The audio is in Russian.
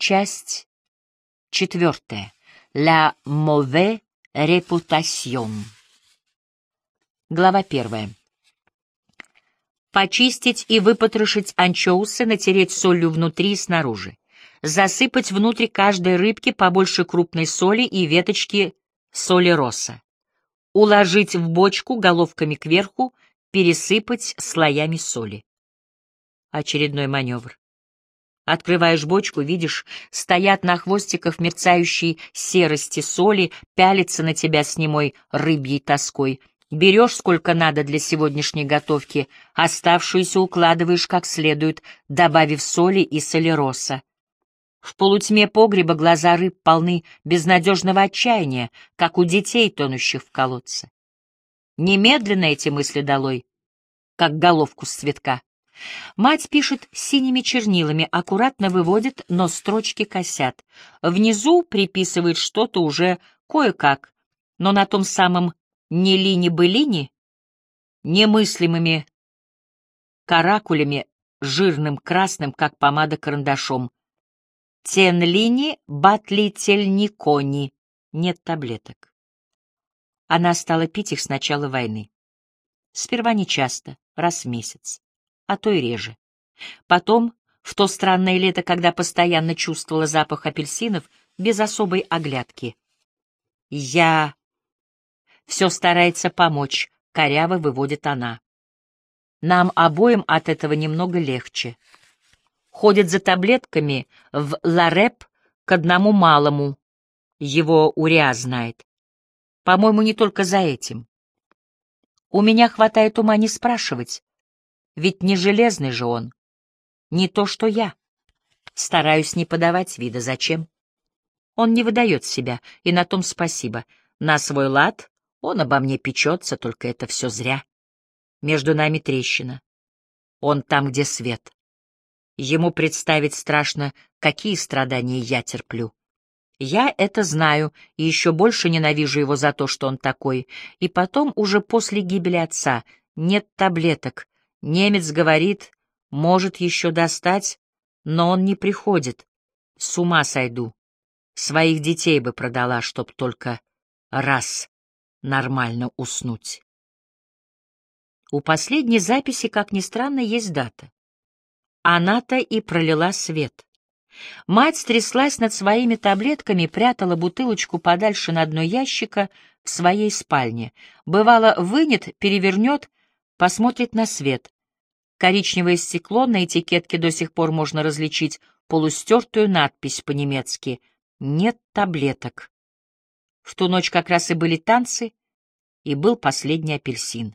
Часть четвертая. La mauvaise réputation. Глава первая. Почистить и выпотрошить анчоусы, натереть солью внутри и снаружи. Засыпать внутрь каждой рыбки побольше крупной соли и веточки соли роса. Уложить в бочку головками кверху, пересыпать слоями соли. Очередной маневр. Открываешь бочку, видишь, стоят на хвостиках мерцающей серости соли, пялятся на тебя с немой рыбьей тоской. Берешь сколько надо для сегодняшней готовки, оставшуюся укладываешь как следует, добавив соли и солероса. В полутьме погреба глаза рыб полны безнадежного отчаяния, как у детей, тонущих в колодце. Немедленно эти мысли долой, как головку с цветка. Мать пишет синими чернилами, аккуратно выводит, но строчки косят. Внизу приписывает что-то уже кое-как, но на том самом не лини-былини, немыслимыми каракулями, жирным красным, как помада карандашом. Тенлини батлительникони. Нет таблеток. Она стала пить их с начала войны. Сперва нечасто, раз в месяц, а то и реже. Потом, в то странное лето, когда постоянно чувствовала запах апельсинов, без особой оглядки. Я все старается помочь, коряво выводит она. Нам обоим от этого немного легче. Ходит за таблетками в Лареп к одному малому. Его Уриа знает. По-моему, не только за этим. У меня хватает ума не спрашивать, ведь не железный же он. Не то, что я. Стараюсь не подавать вида. Зачем? Он не выдает себя, и на том спасибо. На свой лад он обо мне печется, только это все зря. Между нами трещина. Он там, где свет. Ему представить страшно, какие страдания я терплю. Я это знаю и еще больше ненавижу его за то, что он такой. И потом, уже после гибели отца, нет таблеток. Немец говорит, может еще достать, но он не приходит. С ума сойду. Своих детей бы продала, чтоб только раз нормально уснуть. У последней записи, как ни странно, есть дата. Она-то и пролила свет. Мать стряслась над своими таблетками, прятала бутылочку подальше на дно ящика в своей спальне. Бывало, вынет, перевернет, посмотрит на свет. Коричневое стекло, на этикетке до сих пор можно различить полустертую надпись по-немецки «Нет таблеток». В ту ночь как раз и были танцы, и был последний апельсин.